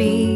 be